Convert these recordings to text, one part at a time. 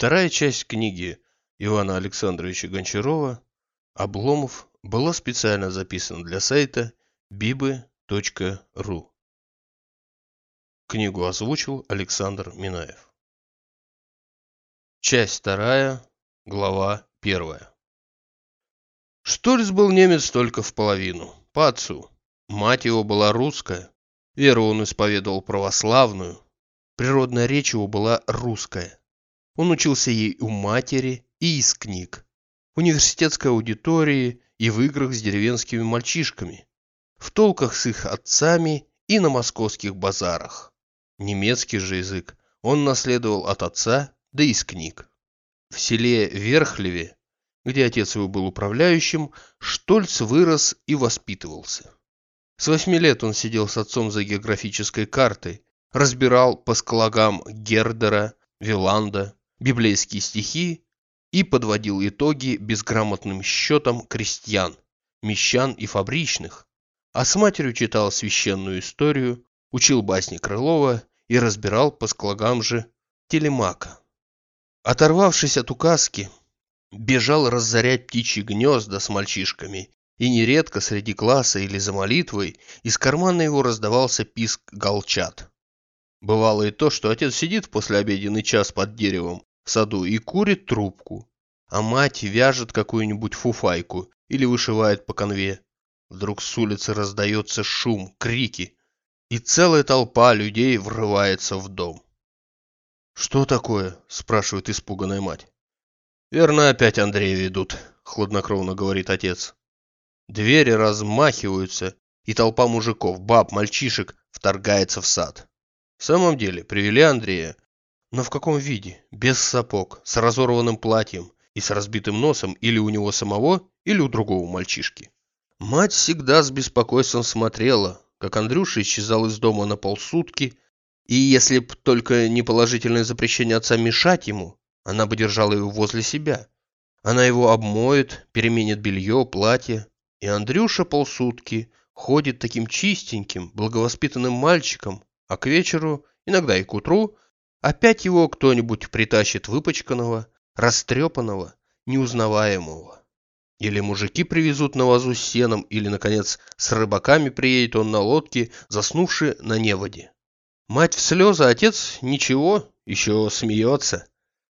Вторая часть книги Ивана Александровича Гончарова «Обломов» была специально записана для сайта biby.ru. Книгу озвучил Александр Минаев. Часть вторая, глава первая. Штольц был немец только в половину, по отцу. Мать его была русская, веру он исповедовал православную, природная речь его была русская. Он учился ей у матери и из книг, университетской аудитории и в играх с деревенскими мальчишками, в толках с их отцами и на московских базарах. Немецкий же язык он наследовал от отца, да из книг. В селе Верхлеве, где отец его был управляющим, Штольц вырос и воспитывался. С восьми лет он сидел с отцом за географической картой, разбирал по склагам Гердера, Виланда, библейские стихи и подводил итоги безграмотным счетам крестьян, мещан и фабричных, а с матерью читал священную историю, учил басни Крылова и разбирал по склагам же телемака. Оторвавшись от указки, бежал разорять птичьи гнезда с мальчишками, и нередко среди класса или за молитвой из кармана его раздавался писк галчат. Бывало и то, что отец сидит в послеобеденный час под деревом в саду и курит трубку, а мать вяжет какую-нибудь фуфайку или вышивает по конве. Вдруг с улицы раздается шум, крики, и целая толпа людей врывается в дом. «Что такое?» – спрашивает испуганная мать. «Верно, опять Андрея ведут», – хладнокровно говорит отец. Двери размахиваются, и толпа мужиков, баб, мальчишек вторгается в сад. В самом деле, привели Андрея, но в каком виде? Без сапог, с разорванным платьем и с разбитым носом или у него самого, или у другого мальчишки. Мать всегда с беспокойством смотрела, как Андрюша исчезал из дома на полсутки, и если б только не положительное запрещение отца мешать ему, она бы держала его возле себя. Она его обмоет, переменит белье, платье, и Андрюша полсутки ходит таким чистеньким, благовоспитанным мальчиком, а к вечеру, иногда и к утру, Опять его кто-нибудь притащит выпачканного, растрепанного, неузнаваемого. Или мужики привезут на вазу с сеном, или, наконец, с рыбаками приедет он на лодке, заснувший на неводе. Мать в слезы, отец ничего, еще смеется.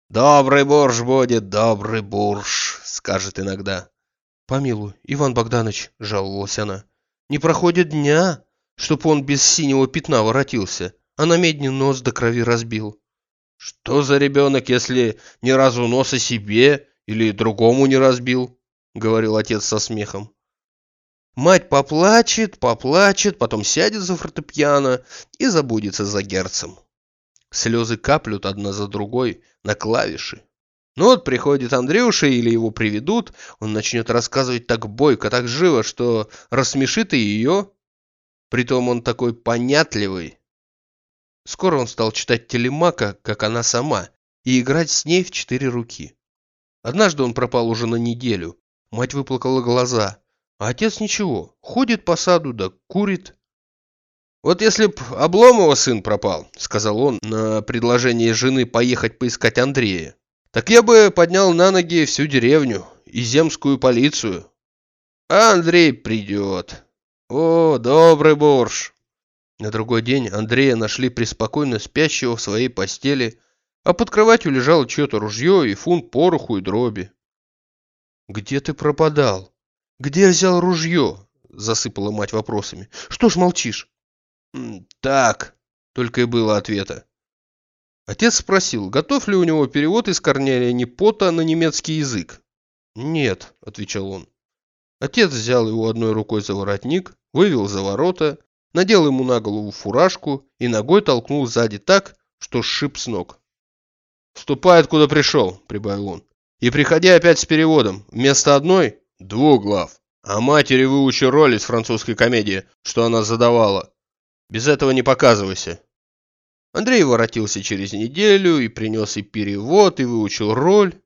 «Добрый бурж будет, добрый бурж», — скажет иногда. «Помилуй, Иван Богданович», — жаловалась она, — «не проходит дня, чтоб он без синего пятна воротился а на медне нос до крови разбил. Что за ребенок, если ни разу носа себе или другому не разбил? Говорил отец со смехом. Мать поплачет, поплачет, потом сядет за фортепиано и забудется за герцем. Слезы каплют одна за другой на клавиши. Ну вот приходит Андрюша или его приведут, он начнет рассказывать так бойко, так живо, что рассмешит и ее. Притом он такой понятливый, Скоро он стал читать телемака, как она сама, и играть с ней в четыре руки. Однажды он пропал уже на неделю. Мать выплакала глаза. А отец ничего, ходит по саду да курит. «Вот если б Обломова сын пропал», — сказал он на предложение жены поехать поискать Андрея, «так я бы поднял на ноги всю деревню и земскую полицию. А Андрей придет. О, добрый борщ!» На другой день Андрея нашли преспокойно спящего в своей постели, а под кроватью лежало чье-то ружье и фунт пороху и дроби. «Где ты пропадал? Где взял ружье?» – засыпала мать вопросами. «Что ж молчишь?» «Так», – только и было ответа. Отец спросил, готов ли у него перевод из Корнелия Непота на немецкий язык. «Нет», – отвечал он. Отец взял его одной рукой за воротник, вывел за ворота надел ему на голову фуражку и ногой толкнул сзади так, что сшиб с ног. «Ступай, откуда пришел», — прибавил он. «И приходи опять с переводом. Вместо одной — двух глав. А матери выучи роль из французской комедии, что она задавала. Без этого не показывайся». Андрей воротился через неделю и принес и перевод, и выучил роль.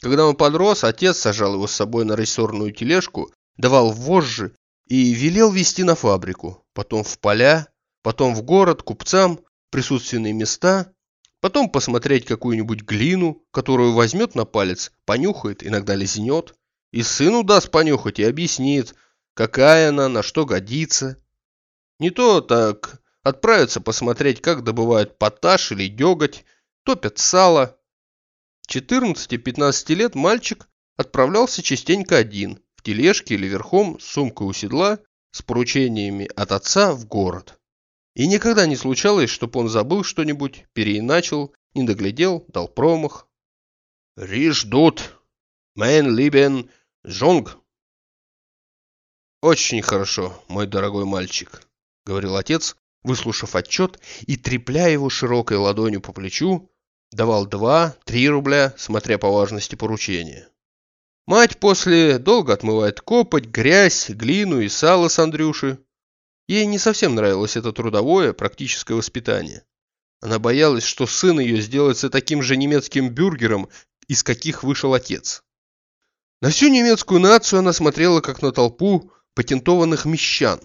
Когда он подрос, отец сажал его с собой на рессорную тележку, давал вожжи и велел везти на фабрику, потом в поля, потом в город, купцам, присутственные места, потом посмотреть какую-нибудь глину, которую возьмет на палец, понюхает, иногда лизнет, и сыну даст понюхать и объяснит, какая она, на что годится. Не то так отправиться посмотреть, как добывают поташ или деготь, топят сало. 14-15 лет мальчик отправлялся частенько один, тележке или верхом, с сумкой у седла, с поручениями от отца в город. И никогда не случалось, чтобы он забыл что-нибудь, переиначил, не доглядел, дал промах. «Риш дут, мэн либен жонг». «Очень хорошо, мой дорогой мальчик», — говорил отец, выслушав отчет и, трепля его широкой ладонью по плечу, давал два-три рубля, смотря по важности поручения. Мать после долго отмывает копоть, грязь, глину и сало с Андрюши, Ей не совсем нравилось это трудовое, практическое воспитание. Она боялась, что сын ее сделается таким же немецким бюргером, из каких вышел отец. На всю немецкую нацию она смотрела как на толпу патентованных мещан.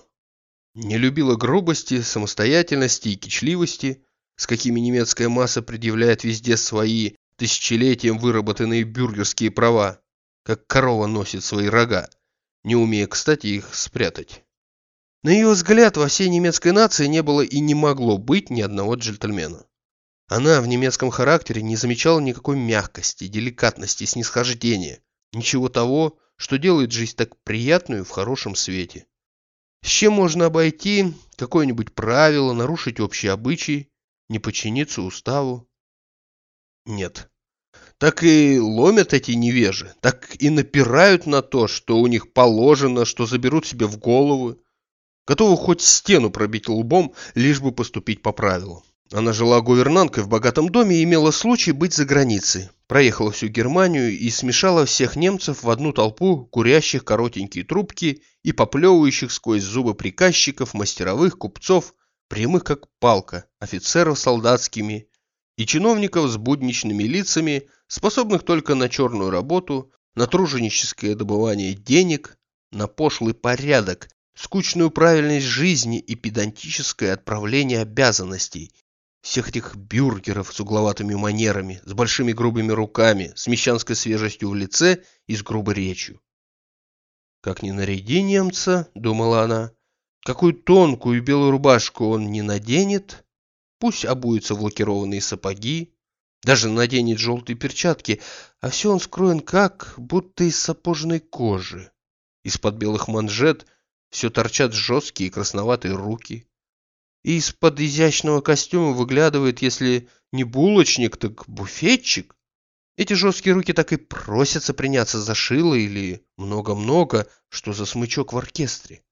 Не любила грубости, самостоятельности и кичливости, с какими немецкая масса предъявляет везде свои тысячелетием выработанные бюргерские права, как корова носит свои рога, не умея, кстати, их спрятать. На ее взгляд, во всей немецкой нации не было и не могло быть ни одного джентльмена. Она в немецком характере не замечала никакой мягкости, деликатности, снисхождения, ничего того, что делает жизнь так приятную в хорошем свете. С чем можно обойти какое-нибудь правило, нарушить общие обычаи, не подчиниться уставу? Нет. Так и ломят эти невежи, так и напирают на то, что у них положено, что заберут себе в голову, Готова хоть стену пробить лбом, лишь бы поступить по правилам. Она жила гувернанткой в богатом доме и имела случай быть за границей. Проехала всю Германию и смешала всех немцев в одну толпу, курящих коротенькие трубки и поплевывающих сквозь зубы приказчиков, мастеровых, купцов, прямых как палка, офицеров солдатскими и чиновников с будничными лицами, способных только на черную работу, на труженическое добывание денег, на пошлый порядок, скучную правильность жизни и педантическое отправление обязанностей. Всех этих бюргеров с угловатыми манерами, с большими грубыми руками, с мещанской свежестью в лице и с грубой речью. «Как ни наряди немца», — думала она, — «какую тонкую белую рубашку он не наденет, пусть обуется в лакированные сапоги, даже наденет желтые перчатки, а все он скроен как, будто из сапожной кожи. Из-под белых манжет — все торчат жесткие красноватые руки. И из-под изящного костюма выглядывает, если не булочник, так буфетчик. Эти жесткие руки так и просятся приняться за шило или много-много, что за смычок в оркестре.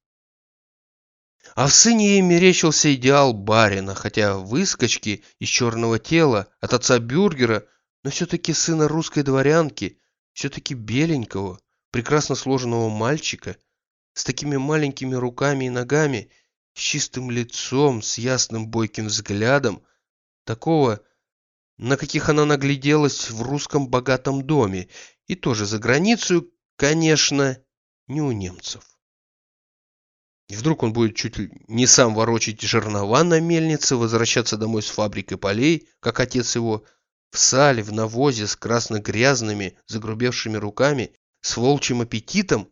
А в сыне ей мерещился идеал барина, хотя выскочки из черного тела от отца Бюргера, но все-таки сына русской дворянки, все-таки беленького, прекрасно сложенного мальчика – с такими маленькими руками и ногами, с чистым лицом, с ясным бойким взглядом, такого, на каких она нагляделась в русском богатом доме, и тоже за границу, конечно, не у немцев. И вдруг он будет чуть ли не сам ворочить жернова на мельнице, возвращаться домой с фабрикой полей, как отец его, в сале, в навозе, с красно-грязными, загрубевшими руками, с волчьим аппетитом,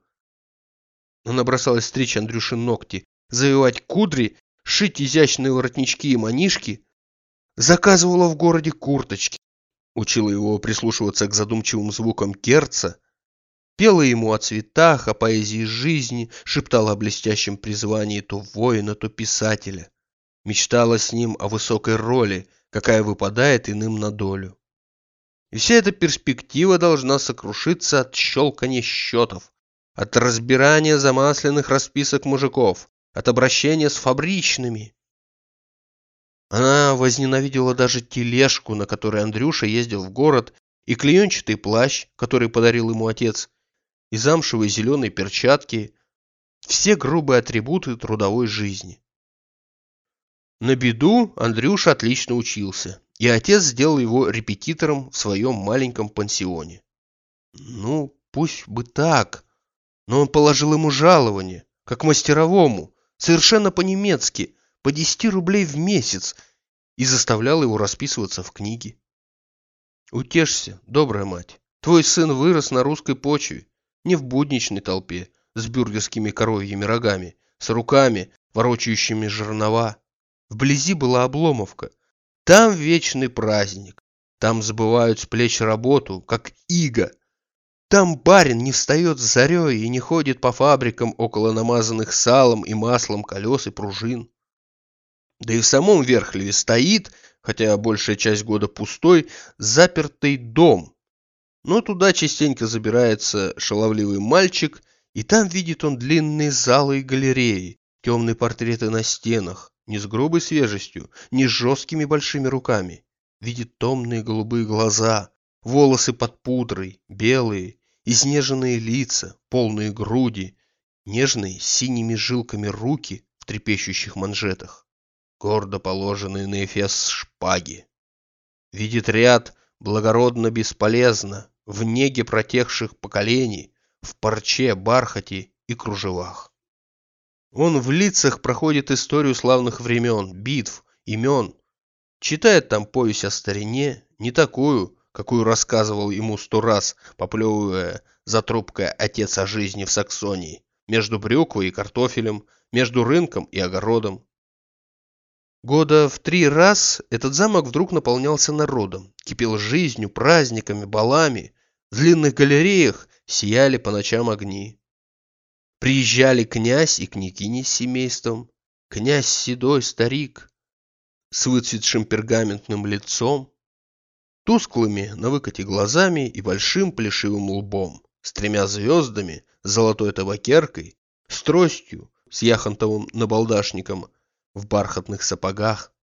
она бросалась стричь Андрюши ногти, завивать кудри, шить изящные воротнички и манишки. Заказывала в городе курточки. Учила его прислушиваться к задумчивым звукам керца. Пела ему о цветах, о поэзии жизни, шептала о блестящем призвании то воина, то писателя. Мечтала с ним о высокой роли, какая выпадает иным на долю. И вся эта перспектива должна сокрушиться от щелкания счетов, от разбирания замасленных расписок мужиков, от обращения с фабричными. Она возненавидела даже тележку, на которой Андрюша ездил в город, и клеенчатый плащ, который подарил ему отец, и замшевые зеленые перчатки, все грубые атрибуты трудовой жизни. На беду Андрюша отлично учился, и отец сделал его репетитором в своем маленьком пансионе. Ну, пусть бы так, но он положил ему жалование, как мастеровому, совершенно по-немецки, по 10 рублей в месяц, и заставлял его расписываться в книге. Утешься, добрая мать, твой сын вырос на русской почве, не в будничной толпе, с бюргерскими коровьими рогами, с руками, ворочающими жернова. Вблизи была обломовка. Там вечный праздник. Там забывают с плеч работу, как иго. Там барин не встает с зарей и не ходит по фабрикам около намазанных салом и маслом колес и пружин. Да и в самом Верхлеве стоит, хотя большая часть года пустой, запертый дом. Но туда частенько забирается шаловливый мальчик, и там видит он длинные залы и галереи, темные портреты на стенах, не с грубой свежестью, не с жесткими большими руками. Видит томные голубые глаза, волосы под пудрой, белые, изнеженные лица, полные груди, нежные синими жилками руки в трепещущих манжетах гордо положенные на эфес шпаги. Видит ряд благородно бесполезно, в неге протекших поколений, в парче, бархате и кружевах. Он в лицах проходит историю славных времен, битв, имен, читает там повесть о старине, не такую, какую рассказывал ему сто раз, поплевывая за трубкой отец о жизни в Саксонии, между брюквой и картофелем, между рынком и огородом, Года в три раз этот замок вдруг наполнялся народом, кипел жизнью, праздниками, балами. В длинных галереях сияли по ночам огни. Приезжали князь и княгиня с семейством, князь седой старик с выцветшим пергаментным лицом, тусклыми на выкате глазами и большим плешивым лбом, с тремя звездами, золотой табакеркой, с тростью, с яхонтовым набалдашником в бархатных сапогах.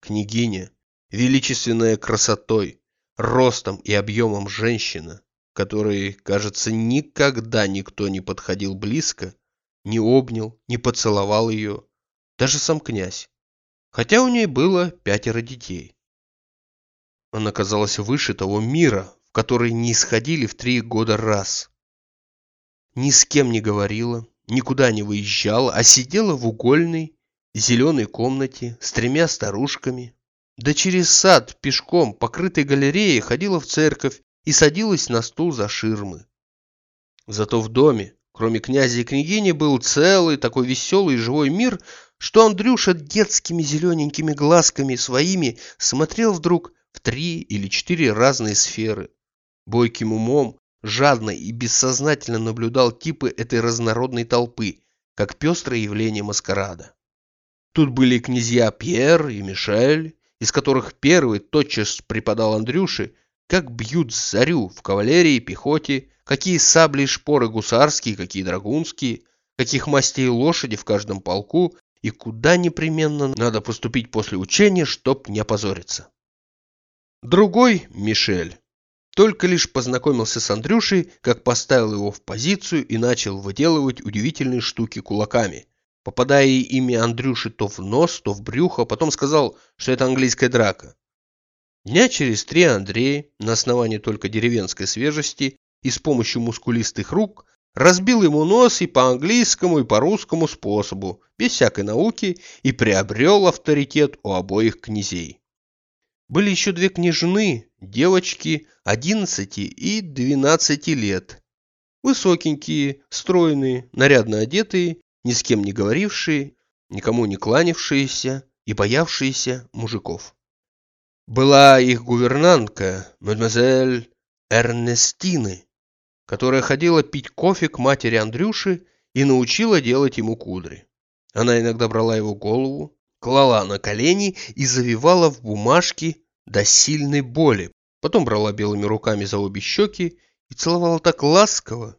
Княгиня, величественная красотой, ростом и объемом женщина, которой, кажется, никогда никто не подходил близко, не обнял, не поцеловал ее, даже сам князь, хотя у ней было пятеро детей. Она казалась выше того мира, в который не исходили в три года раз. Ни с кем не говорила, никуда не выезжала, а сидела в угольной, зеленой комнате с тремя старушками. Да через сад пешком, покрытой галереей, ходила в церковь и садилась на стул за ширмы. Зато в доме, кроме князя и княгини, был целый такой веселый и живой мир, что Андрюша детскими зелененькими глазками своими смотрел вдруг в три или четыре разные сферы. Бойким умом жадно и бессознательно наблюдал типы этой разнородной толпы, как пестрое явление маскарада. Тут были князья Пьер и Мишель, из которых первый тотчас преподал Андрюше, как бьют зарю в кавалерии пехоте, какие сабли и шпоры гусарские, какие драгунские, каких мастей лошади в каждом полку и куда непременно надо поступить после учения, чтоб не опозориться. Другой, Мишель, только лишь познакомился с Андрюшей, как поставил его в позицию и начал выделывать удивительные штуки кулаками – попадая ими Андрюше то в нос, то в брюхо, потом сказал, что это английская драка. Дня через три Андрей, на основании только деревенской свежести и с помощью мускулистых рук, разбил ему нос и по английскому, и по русскому способу, без всякой науки, и приобрел авторитет у обоих князей. Были еще две княжны, девочки 11 и 12 лет. Высокенькие, стройные, нарядно одетые ни с кем не говорившие, никому не кланявшиеся и боявшиеся мужиков. Была их гувернантка, мадемуазель Эрнестины, которая ходила пить кофе к матери Андрюши и научила делать ему кудри. Она иногда брала его голову, клала на колени и завивала в бумажки до сильной боли, потом брала белыми руками за обе щеки и целовала так ласково,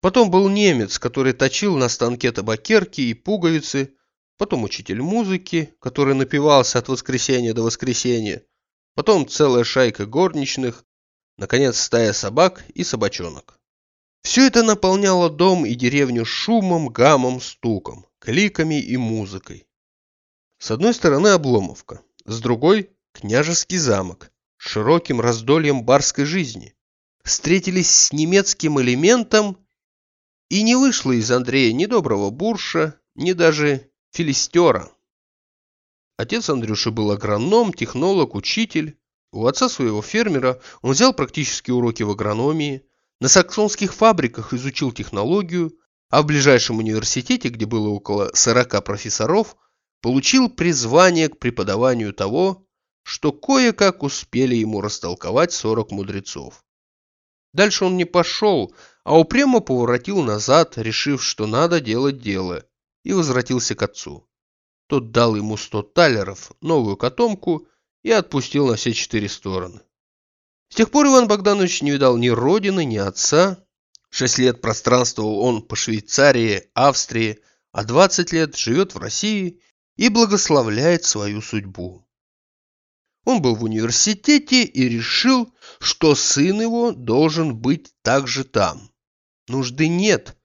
Потом был немец, который точил на станке табакерки и пуговицы, потом учитель музыки, который напивался от воскресенья до воскресенья, потом целая шайка горничных, наконец стая собак и собачонок. Все это наполняло дом и деревню шумом, гамом, стуком, кликами и музыкой. С одной стороны Обломовка, с другой – княжеский замок, с широким раздольем барской жизни. Встретились с немецким элементом и не вышло из Андрея ни доброго бурша, ни даже филистера. Отец Андрюши был агроном, технолог, учитель. У отца своего фермера он взял практические уроки в агрономии, на саксонских фабриках изучил технологию, а в ближайшем университете, где было около 40 профессоров, получил призвание к преподаванию того, что кое-как успели ему растолковать 40 мудрецов. Дальше он не пошел, а упрямо поворотил назад, решив, что надо делать дело, и возвратился к отцу. Тот дал ему 100 талеров, новую котомку и отпустил на все четыре стороны. С тех пор Иван Богданович не видал ни родины, ни отца. Шесть лет пространствовал он по Швейцарии, Австрии, а 20 лет живет в России и благословляет свою судьбу. Он был в университете и решил, что сын его должен быть также там. Нужды нет,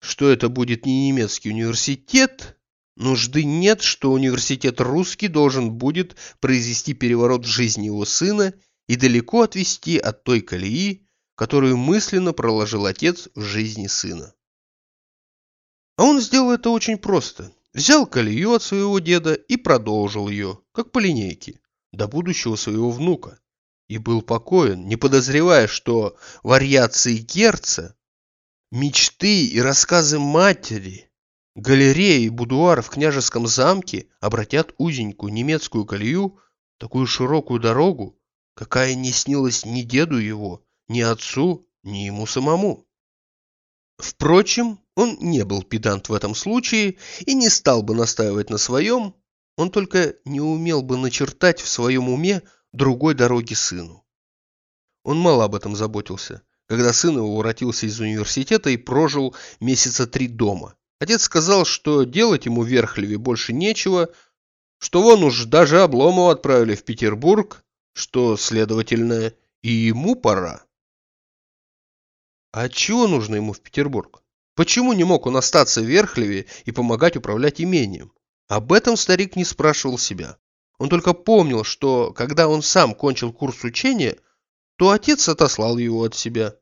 что это будет не немецкий университет, нужды нет, что университет русский должен будет произвести переворот в жизни его сына и далеко отвести от той колеи, которую мысленно проложил отец в жизни сына. А он сделал это очень просто. Взял колею от своего деда и продолжил ее, как по линейке, до будущего своего внука. И был покоен, не подозревая, что вариации Герца, мечты и рассказы матери, галереи и будуар в княжеском замке обратят узенькую немецкую колею, такую широкую дорогу, какая не снилась ни деду его, ни отцу, ни ему самому. Впрочем, он не был педант в этом случае и не стал бы настаивать на своем, он только не умел бы начертать в своем уме другой дороги сыну. Он мало об этом заботился, когда сын его воротился из университета и прожил месяца три дома. Отец сказал, что делать ему в Верхлеве больше нечего, что вон уж даже Обломова отправили в Петербург, что, следовательно, и ему пора. А чего нужно ему в Петербург? Почему не мог он остаться в Верхлеве и помогать управлять имением? Об этом старик не спрашивал себя. Он только помнил, что когда он сам кончил курс учения, то отец отослал его от себя.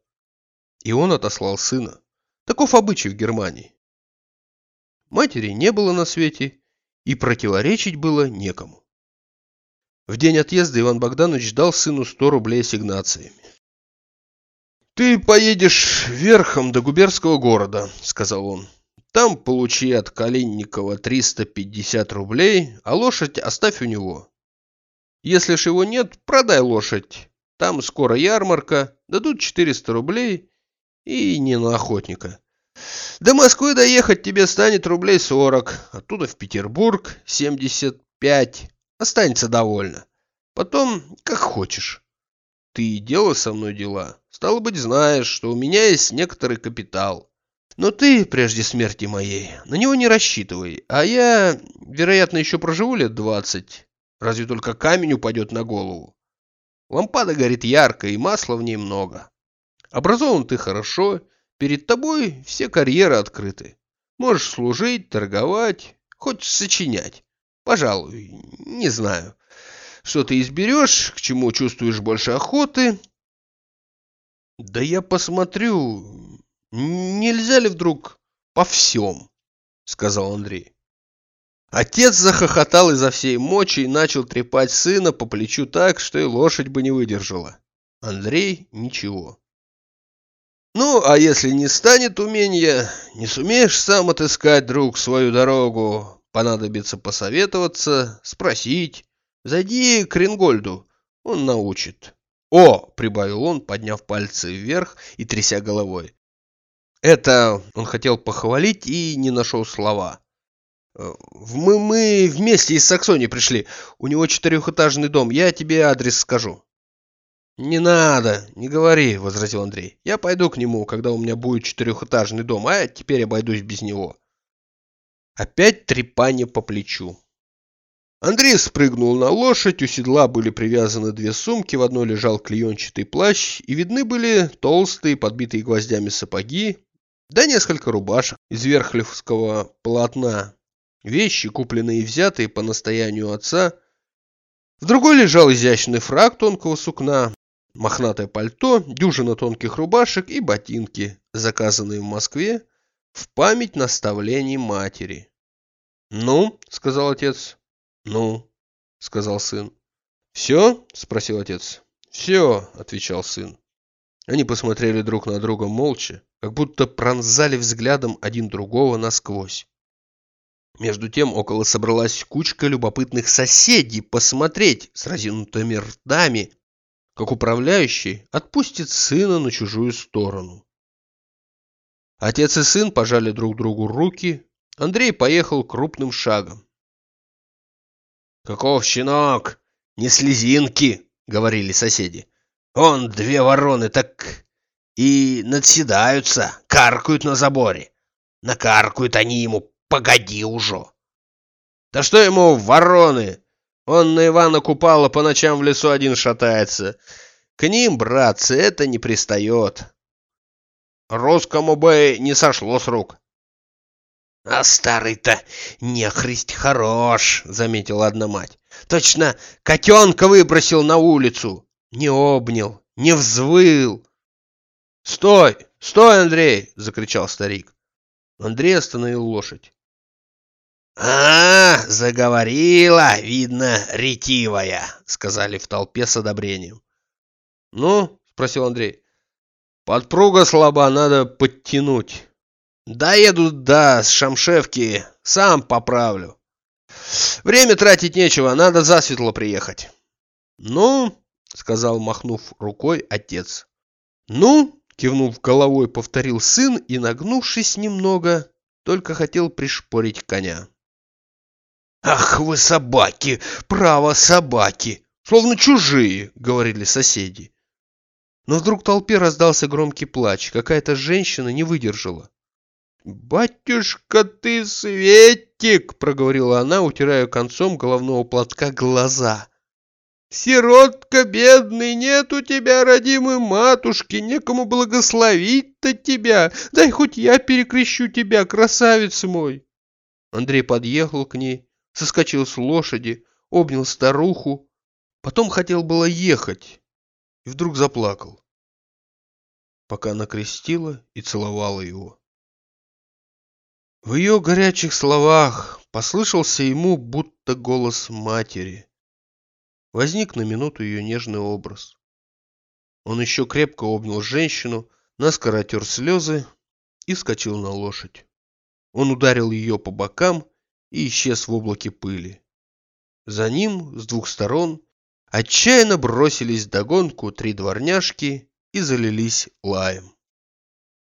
И он отослал сына. Таков обычай в Германии. Матери не было на свете, и противоречить было некому. В день отъезда Иван Богданович дал сыну 100 рублей ассигнациями. «Ты поедешь верхом до губернского города», — сказал он. «Там получи от Калинникова 350 рублей, а лошадь оставь у него. Если ж его нет, продай лошадь. Там скоро ярмарка, дадут 400 рублей и не на охотника. До Москвы доехать тебе станет рублей 40, оттуда в Петербург 75, Останется довольно. Потом, как хочешь. Ты дело со мной дела. Стало быть, знаешь, что у меня есть некоторый капитал. Но ты, прежде смерти моей, на него не рассчитывай. А я, вероятно, еще проживу лет двадцать. Разве только камень упадет на голову. Лампада горит ярко, и масла в ней много. Образован ты хорошо, перед тобой все карьеры открыты. Можешь служить, торговать, хоть сочинять. Пожалуй, не знаю. Что ты изберешь, к чему чувствуешь больше охоты? Да я посмотрю, нельзя ли вдруг по всем, сказал Андрей. Отец захохотал изо всей мочи и начал трепать сына по плечу так, что и лошадь бы не выдержала. Андрей ничего. Ну, а если не станет умения, не сумеешь сам отыскать, друг, свою дорогу, Понадобится посоветоваться, спросить. Зайди к Рингольду, он научит. О, прибавил он, подняв пальцы вверх и тряся головой. Это он хотел похвалить и не нашел слова. Мы, мы вместе из Саксонии пришли. У него четырехэтажный дом. Я тебе адрес скажу. «Не надо, не говори», — возразил Андрей. «Я пойду к нему, когда у меня будет четырехэтажный дом, а теперь обойдусь без него». Опять трепание по плечу. Андрей спрыгнул на лошадь, у седла были привязаны две сумки, в одной лежал клеенчатый плащ, и видны были толстые, подбитые гвоздями сапоги, да несколько рубашек из верхлевского полотна. Вещи, купленные и взятые по настоянию отца. В другой лежал изящный фраг тонкого сукна, мохнатое пальто, дюжина тонких рубашек и ботинки, заказанные в Москве, в память наставлений матери. «Ну», — сказал отец, «Ну?» — сказал сын. «Все?» — спросил отец. «Все», — отвечал сын. Они посмотрели друг на друга молча, как будто пронзали взглядом один другого насквозь. Между тем около собралась кучка любопытных соседей посмотреть с разинутыми ртами, как управляющий отпустит сына на чужую сторону. Отец и сын пожали друг другу руки. Андрей поехал крупным шагом. «Каков щенок! Не слезинки!» — говорили соседи. «Он две вороны так и надседаются, каркают на заборе. Накаркают они ему Погоди уже. Да что ему вороны? Он на Ивана Купала по ночам в лесу один шатается. К ним, братцы, это не пристает. Русскому бы не сошло с рук. А старый-то нехрист хорош, заметила одна мать. Точно котенка выбросил на улицу. Не обнял, не взвыл. «Стой! Стой, Андрей!» — закричал старик. Андрей остановил лошадь. «А, заговорила, видно, ретивая», — сказали в толпе с одобрением. «Ну?» — спросил Андрей. «Подпруга слаба, надо подтянуть. Доеду до Шамшевки, сам поправлю. Время тратить нечего, надо засветло приехать». «Ну?» — сказал, махнув рукой, отец. «Ну?» — кивнув головой, повторил сын и, нагнувшись немного, только хотел пришпорить коня. «Ах вы собаки! Право, собаки! Словно чужие!» — говорили соседи. Но вдруг в толпе раздался громкий плач. Какая-то женщина не выдержала. «Батюшка ты, Светик!» — проговорила она, утирая концом головного платка глаза. «Сиротка бедный, нет у тебя родимой матушки, некому благословить-то тебя. Дай хоть я перекрещу тебя, красавец мой!» Андрей подъехал к ней, соскочил с лошади, обнял старуху, потом хотел было ехать и вдруг заплакал, пока она крестила и целовала его. В ее горячих словах послышался ему будто голос матери. Возник на минуту ее нежный образ. Он еще крепко обнял женщину, наскоро отер слезы и скочил на лошадь. Он ударил ее по бокам и исчез в облаке пыли. За ним с двух сторон отчаянно бросились догонку три дворняжки и залились лаем.